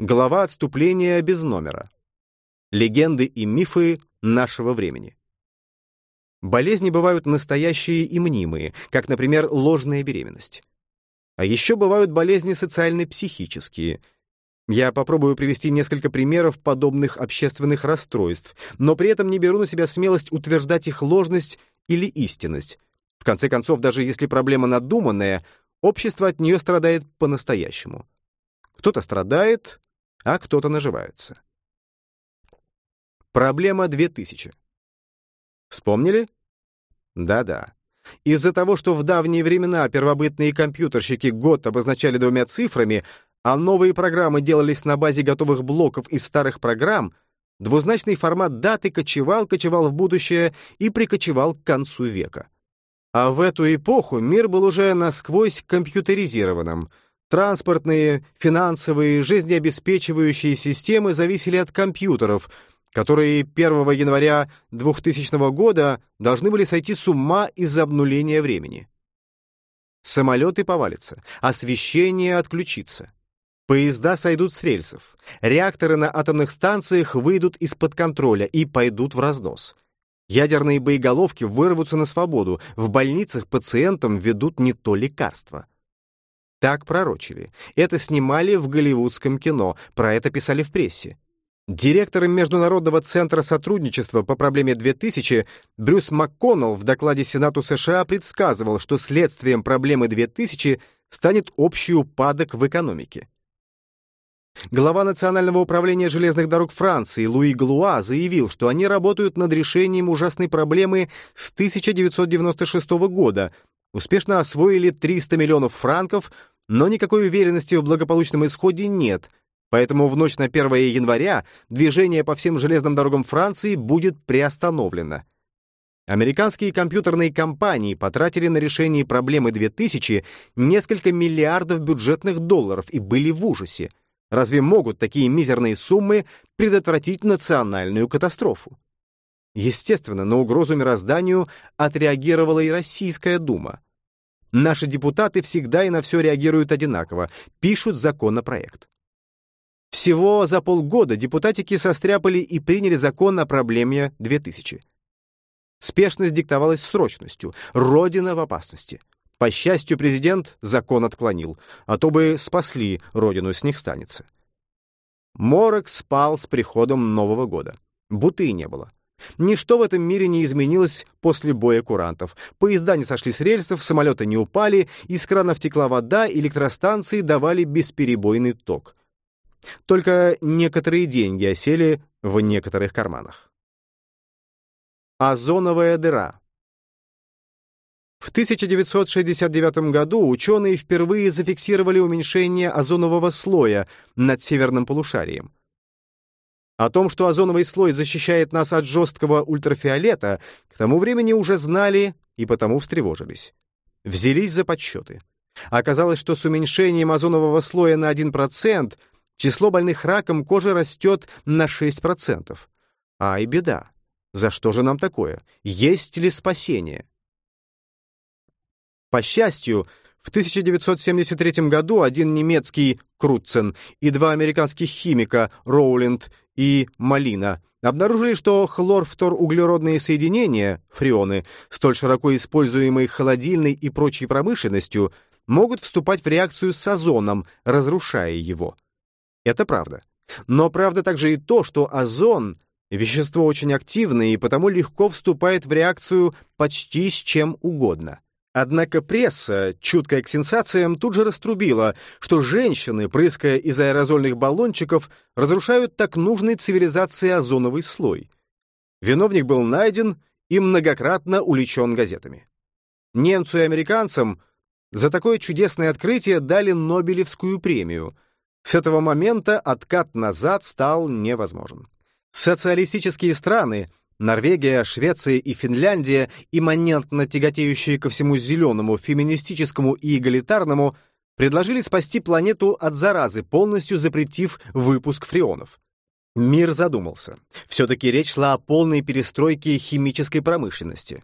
Глава отступления без номера. Легенды и мифы нашего времени. Болезни бывают настоящие и мнимые, как, например, ложная беременность. А еще бывают болезни социально-психические. Я попробую привести несколько примеров подобных общественных расстройств, но при этом не беру на себя смелость утверждать их ложность или истинность. В конце концов, даже если проблема надуманная, общество от нее страдает по-настоящему. Кто-то страдает, а кто-то наживается. Проблема 2000. Вспомнили? Да-да. Из-за того, что в давние времена первобытные компьютерщики год обозначали двумя цифрами, а новые программы делались на базе готовых блоков из старых программ, двузначный формат даты кочевал, кочевал в будущее и прикочевал к концу века. А в эту эпоху мир был уже насквозь компьютеризированным. Транспортные, финансовые, жизнеобеспечивающие системы зависели от компьютеров — которые 1 января 2000 года должны были сойти с ума из-за обнуления времени. Самолеты повалятся, освещение отключится. Поезда сойдут с рельсов, реакторы на атомных станциях выйдут из-под контроля и пойдут в разнос. Ядерные боеголовки вырвутся на свободу, в больницах пациентам ведут не то лекарство. Так пророчили. Это снимали в голливудском кино, про это писали в прессе. Директором Международного центра сотрудничества по проблеме 2000 Брюс МакКоннелл в докладе Сенату США предсказывал, что следствием проблемы 2000 станет общий упадок в экономике. Глава Национального управления железных дорог Франции Луи Галуа заявил, что они работают над решением ужасной проблемы с 1996 года, успешно освоили 300 миллионов франков, но никакой уверенности в благополучном исходе нет – Поэтому в ночь на 1 января движение по всем железным дорогам Франции будет приостановлено. Американские компьютерные компании потратили на решение проблемы 2000 несколько миллиардов бюджетных долларов и были в ужасе. Разве могут такие мизерные суммы предотвратить национальную катастрофу? Естественно, на угрозу мирозданию отреагировала и Российская Дума. Наши депутаты всегда и на все реагируют одинаково, пишут законопроект. Всего за полгода депутатики состряпали и приняли закон о проблеме 2000. Спешность диктовалась срочностью, Родина в опасности. По счастью, президент закон отклонил, а то бы спасли Родину, с них станется. Морок спал с приходом Нового года. Будто и не было. Ничто в этом мире не изменилось после боя курантов. Поезда не сошли с рельсов, самолеты не упали, из кранов текла вода, электростанции давали бесперебойный ток. Только некоторые деньги осели в некоторых карманах. Озоновая дыра. В 1969 году ученые впервые зафиксировали уменьшение озонового слоя над северным полушарием. О том, что озоновый слой защищает нас от жесткого ультрафиолета, к тому времени уже знали и потому встревожились. Взялись за подсчеты. Оказалось, что с уменьшением озонового слоя на 1% число больных раком кожи растет на 6%. Ай, беда! За что же нам такое? Есть ли спасение? По счастью, в 1973 году один немецкий Крутцен и два американских химика Роуленд и Малина обнаружили, что хлорфторуглеродные соединения, фреоны, столь широко используемые холодильной и прочей промышленностью, могут вступать в реакцию с озоном, разрушая его. Это правда. Но правда также и то, что озон — вещество очень активное и потому легко вступает в реакцию почти с чем угодно. Однако пресса, чуткая к сенсациям, тут же раструбила, что женщины, прыская из аэрозольных баллончиков, разрушают так нужный цивилизации озоновый слой. Виновник был найден и многократно уличен газетами. Немцу и американцам за такое чудесное открытие дали Нобелевскую премию, с этого момента откат назад стал невозможен. Социалистические страны Норвегия, Швеция и Финляндия, имманентно тяготеющие ко всему зеленому, феминистическому и эгалитарному, предложили спасти планету от заразы, полностью запретив выпуск фреонов. Мир задумался. Все-таки речь шла о полной перестройке химической промышленности.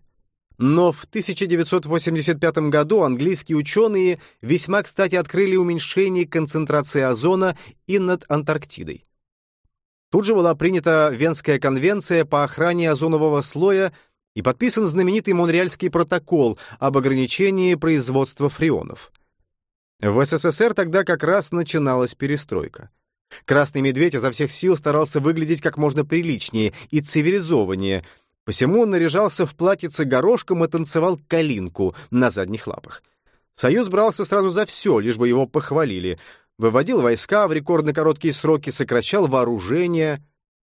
Но в 1985 году английские ученые весьма кстати открыли уменьшение концентрации озона и над Антарктидой. Тут же была принята Венская конвенция по охране озонового слоя и подписан знаменитый Монреальский протокол об ограничении производства фреонов. В СССР тогда как раз начиналась перестройка. Красный медведь изо всех сил старался выглядеть как можно приличнее и цивилизованнее, посему он наряжался в платьице горошком и танцевал калинку на задних лапах. Союз брался сразу за все, лишь бы его похвалили. Выводил войска в рекордно короткие сроки, сокращал вооружение.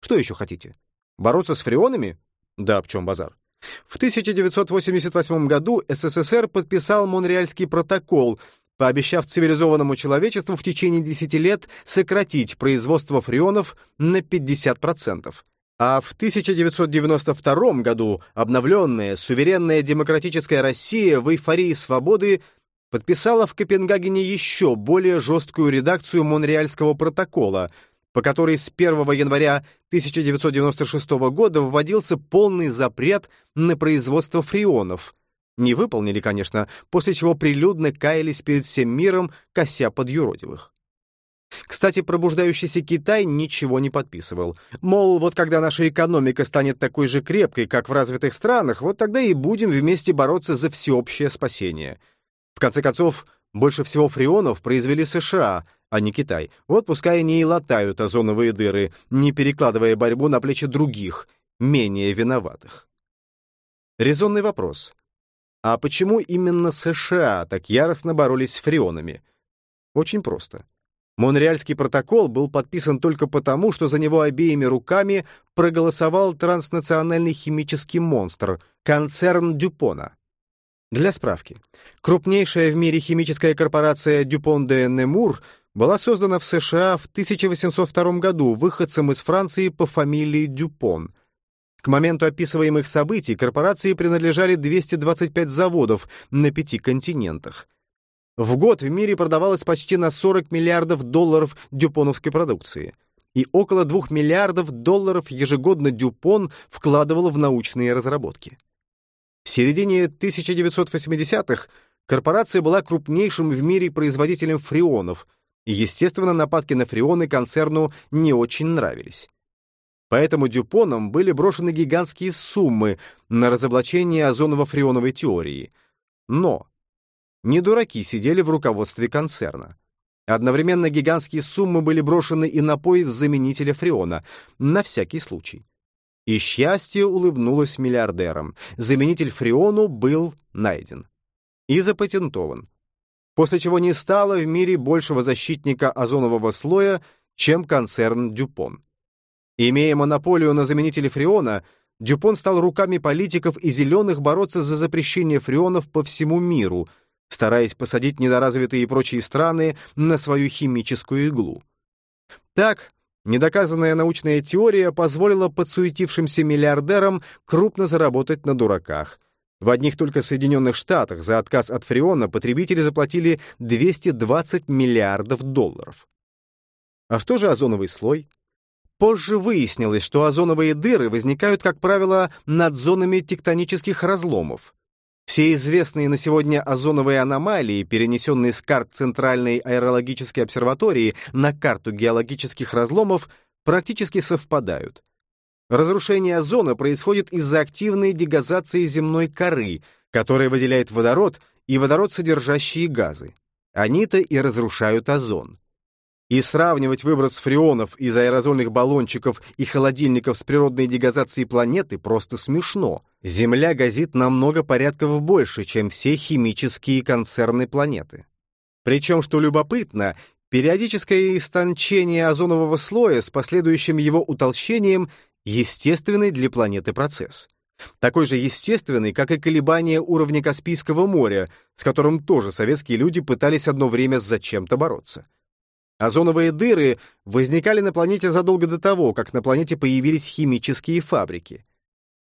Что еще хотите? Бороться с фреонами? Да, в чем базар? В 1988 году СССР подписал Монреальский протокол, пообещав цивилизованному человечеству в течение 10 лет сократить производство фреонов на 50%. А в 1992 году обновленная, суверенная демократическая Россия в эйфории свободы подписала в Копенгагене еще более жесткую редакцию Монреальского протокола, по которой с 1 января 1996 года вводился полный запрет на производство фреонов. Не выполнили, конечно, после чего прилюдно каялись перед всем миром, кося под юродивых. Кстати, пробуждающийся Китай ничего не подписывал. Мол, вот когда наша экономика станет такой же крепкой, как в развитых странах, вот тогда и будем вместе бороться за всеобщее спасение. В конце концов, больше всего фреонов произвели США, а не Китай. Вот пускай они и латают озоновые дыры, не перекладывая борьбу на плечи других, менее виноватых. Резонный вопрос. А почему именно США так яростно боролись с фреонами? Очень просто. Монреальский протокол был подписан только потому, что за него обеими руками проголосовал транснациональный химический монстр — концерн Дюпона. Для справки. Крупнейшая в мире химическая корпорация Дюпон де Немур была создана в США в 1802 году выходцем из Франции по фамилии Дюпон. К моменту описываемых событий корпорации принадлежали 225 заводов на пяти континентах. В год в мире продавалось почти на 40 миллиардов долларов дюпоновской продукции. И около 2 миллиардов долларов ежегодно Дюпон вкладывал в научные разработки. В середине 1980-х корпорация была крупнейшим в мире производителем фреонов, и, естественно, нападки на фреоны концерну не очень нравились. Поэтому Дюпоном были брошены гигантские суммы на разоблачение озоново-фреоновой теории. Но не дураки сидели в руководстве концерна. Одновременно гигантские суммы были брошены и на поиск заменителя фреона, на всякий случай. И счастье улыбнулось миллиардерам. Заменитель фреону был найден. И запатентован. После чего не стало в мире большего защитника озонового слоя, чем концерн Дюпон. Имея монополию на заменители фреона, Дюпон стал руками политиков и зеленых бороться за запрещение фреонов по всему миру — стараясь посадить недоразвитые и прочие страны на свою химическую иглу. Так, недоказанная научная теория позволила подсуетившимся миллиардерам крупно заработать на дураках. В одних только Соединенных Штатах за отказ от фреона потребители заплатили 220 миллиардов долларов. А что же озоновый слой? Позже выяснилось, что озоновые дыры возникают, как правило, над зонами тектонических разломов. Все известные на сегодня озоновые аномалии, перенесенные с карт Центральной аэрологической обсерватории на карту геологических разломов, практически совпадают. Разрушение озона происходит из-за активной дегазации земной коры, которая выделяет водород и водород содержащие газы. Они-то и разрушают озон. И сравнивать выброс фреонов из аэрозольных баллончиков и холодильников с природной дегазацией планеты просто смешно. Земля газит намного порядков больше, чем все химические концерны планеты. Причем, что любопытно, периодическое истончение озонового слоя с последующим его утолщением — естественный для планеты процесс. Такой же естественный, как и колебания уровня Каспийского моря, с которым тоже советские люди пытались одно время зачем-то бороться. Озоновые дыры возникали на планете задолго до того, как на планете появились химические фабрики.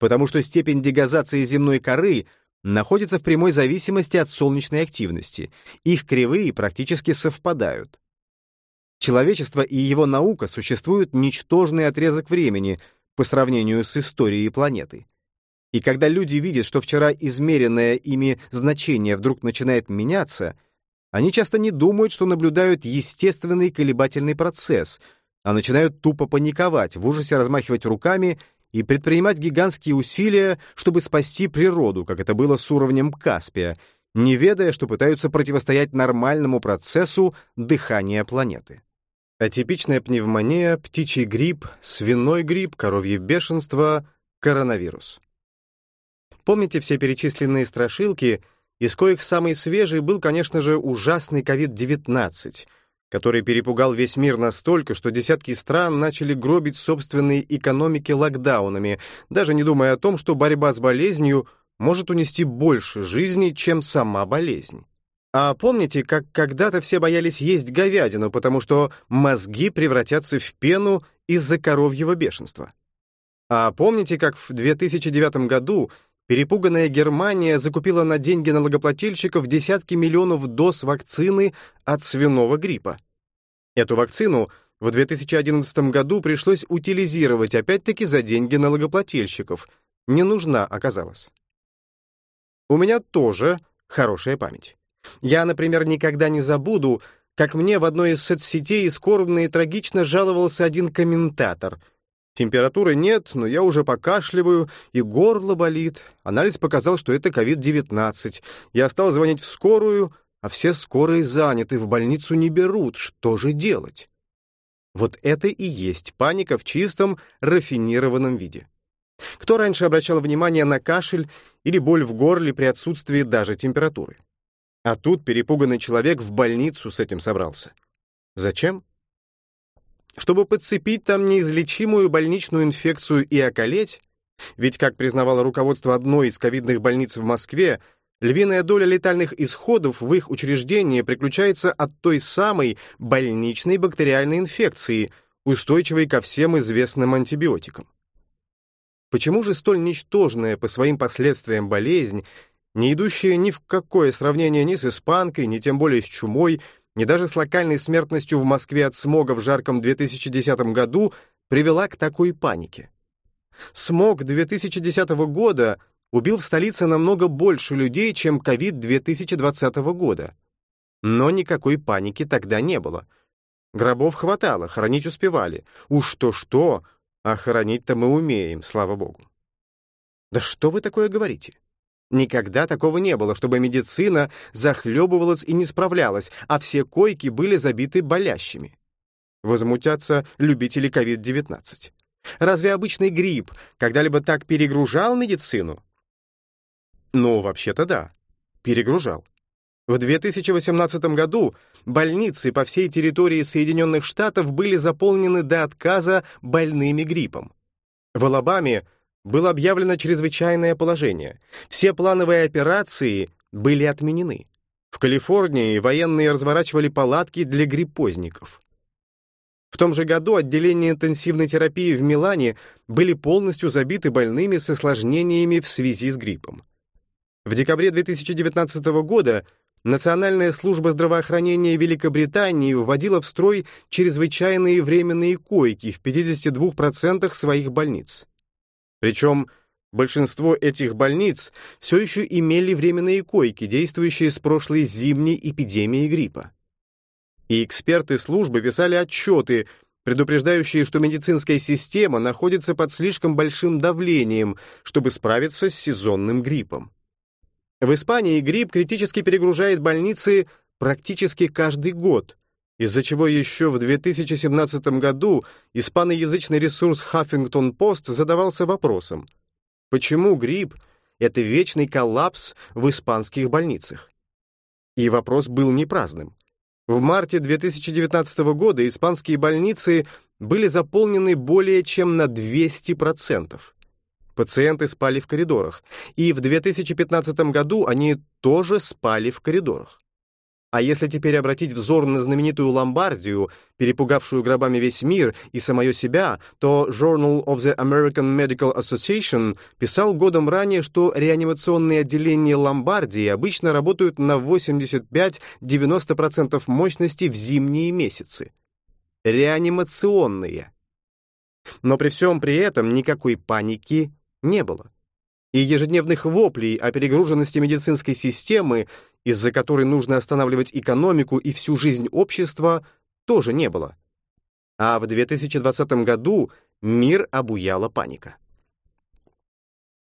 Потому что степень дегазации земной коры находится в прямой зависимости от солнечной активности. Их кривые практически совпадают. Человечество и его наука существуют ничтожный отрезок времени по сравнению с историей планеты. И когда люди видят, что вчера измеренное ими значение вдруг начинает меняться, они часто не думают, что наблюдают естественный колебательный процесс, а начинают тупо паниковать, в ужасе размахивать руками и предпринимать гигантские усилия, чтобы спасти природу, как это было с уровнем Каспия, не ведая, что пытаются противостоять нормальному процессу дыхания планеты. Атипичная пневмония, птичий грипп, свиной грипп, коровье бешенство, коронавирус. Помните все перечисленные страшилки, из коих самый свежий был, конечно же, ужасный COVID-19, который перепугал весь мир настолько, что десятки стран начали гробить собственные экономики локдаунами, даже не думая о том, что борьба с болезнью может унести больше жизней, чем сама болезнь. А помните, как когда-то все боялись есть говядину, потому что мозги превратятся в пену из-за коровьего бешенства? А помните, как в 2009 году перепуганная Германия закупила на деньги налогоплательщиков десятки миллионов доз вакцины от свиного гриппа? Эту вакцину в 2011 году пришлось утилизировать опять-таки за деньги налогоплательщиков. Не нужна оказалась. У меня тоже хорошая память. Я, например, никогда не забуду, как мне в одной из соцсетей скорбно и трагично жаловался один комментатор. Температуры нет, но я уже покашливаю, и горло болит. Анализ показал, что это COVID-19. Я стал звонить в скорую, а все скорые заняты, в больницу не берут. Что же делать? Вот это и есть паника в чистом, рафинированном виде. Кто раньше обращал внимание на кашель или боль в горле при отсутствии даже температуры? А тут перепуганный человек в больницу с этим собрался. Зачем? Чтобы подцепить там неизлечимую больничную инфекцию и околеть? Ведь, как признавало руководство одной из ковидных больниц в Москве, львиная доля летальных исходов в их учреждении приключается от той самой больничной бактериальной инфекции, устойчивой ко всем известным антибиотикам. Почему же столь ничтожная по своим последствиям болезнь не идущая ни в какое сравнение ни с испанкой, ни тем более с чумой, ни даже с локальной смертностью в Москве от смога в жарком 2010 году, привела к такой панике. Смог 2010 года убил в столице намного больше людей, чем ковид 2020 года. Но никакой паники тогда не было. Гробов хватало, хоронить успевали. Уж то-что, а хоронить-то мы умеем, слава богу. Да что вы такое говорите? Никогда такого не было, чтобы медицина захлебывалась и не справлялась, а все койки были забиты болящими. Возмутятся любители COVID-19. Разве обычный грипп когда-либо так перегружал медицину? Ну, вообще-то да, перегружал. В 2018 году больницы по всей территории Соединенных Штатов были заполнены до отказа больными гриппом. В Алабаме было объявлено чрезвычайное положение. Все плановые операции были отменены. В Калифорнии военные разворачивали палатки для гриппозников. В том же году отделения интенсивной терапии в Милане были полностью забиты больными с осложнениями в связи с гриппом. В декабре 2019 года Национальная служба здравоохранения Великобритании вводила в строй чрезвычайные временные койки в 52% своих больниц. Причем большинство этих больниц все еще имели временные койки, действующие с прошлой зимней эпидемии гриппа. И эксперты службы писали отчеты, предупреждающие, что медицинская система находится под слишком большим давлением, чтобы справиться с сезонным гриппом. В Испании грипп критически перегружает больницы практически каждый год, из-за чего еще в 2017 году испаноязычный ресурс Post задавался вопросом, почему грипп — это вечный коллапс в испанских больницах? И вопрос был не праздным. В марте 2019 года испанские больницы были заполнены более чем на 200%. Пациенты спали в коридорах, и в 2015 году они тоже спали в коридорах. А если теперь обратить взор на знаменитую Ломбардию, перепугавшую гробами весь мир и самое себя, то Journal of the American Medical Association писал годом ранее, что реанимационные отделения Ломбардии обычно работают на 85-90% мощности в зимние месяцы. Реанимационные. Но при всем при этом никакой паники не было. и ежедневных воплей о перегруженности медицинской системы, из-за которой нужно останавливать экономику и всю жизнь общества, тоже не было. А в 2020 году мир обуяла паника.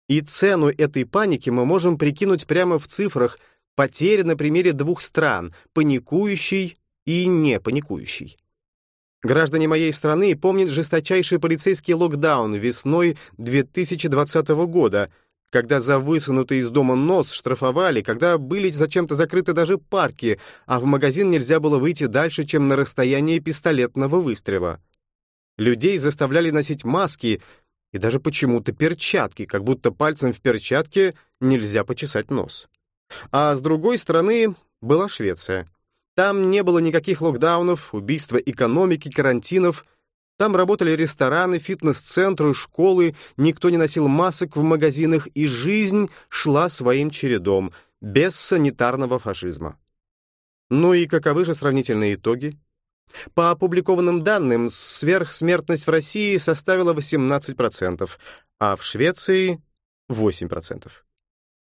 И цену этой паники мы можем прикинуть прямо в цифрах потери на примере двух стран, паникующей и не паникующей. Граждане моей страны помнят жесточайший полицейский локдаун весной 2020 года, когда за высунутый из дома нос штрафовали, когда были зачем-то закрыты даже парки, а в магазин нельзя было выйти дальше, чем на расстояние пистолетного выстрела. Людей заставляли носить маски и даже почему-то перчатки, как будто пальцем в перчатке нельзя почесать нос. А с другой стороны была Швеция. Там не было никаких локдаунов, убийства экономики, карантинов. Там работали рестораны, фитнес-центры, школы, никто не носил масок в магазинах, и жизнь шла своим чередом, без санитарного фашизма. Ну и каковы же сравнительные итоги? По опубликованным данным, сверхсмертность в России составила 18%, а в Швеции — 8%.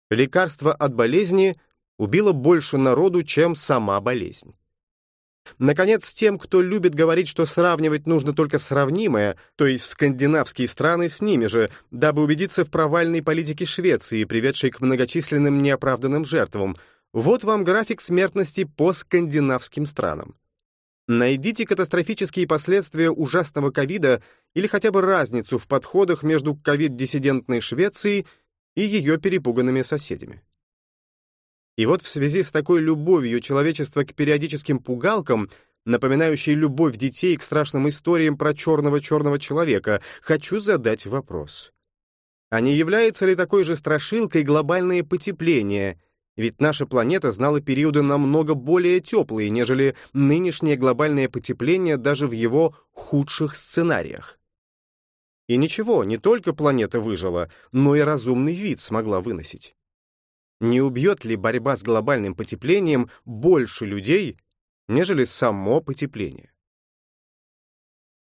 Лекарство от болезни убила больше народу, чем сама болезнь. Наконец, тем, кто любит говорить, что сравнивать нужно только сравнимое, то есть скандинавские страны с ними же, дабы убедиться в провальной политике Швеции, приведшей к многочисленным неоправданным жертвам, вот вам график смертности по скандинавским странам. Найдите катастрофические последствия ужасного ковида или хотя бы разницу в подходах между ковид-диссидентной Швецией и ее перепуганными соседями. И вот в связи с такой любовью человечества к периодическим пугалкам, напоминающей любовь детей к страшным историям про черного-черного человека, хочу задать вопрос. А не является ли такой же страшилкой глобальное потепление? Ведь наша планета знала периоды намного более теплые, нежели нынешнее глобальное потепление даже в его худших сценариях. И ничего, не только планета выжила, но и разумный вид смогла выносить. Не убьет ли борьба с глобальным потеплением больше людей, нежели само потепление?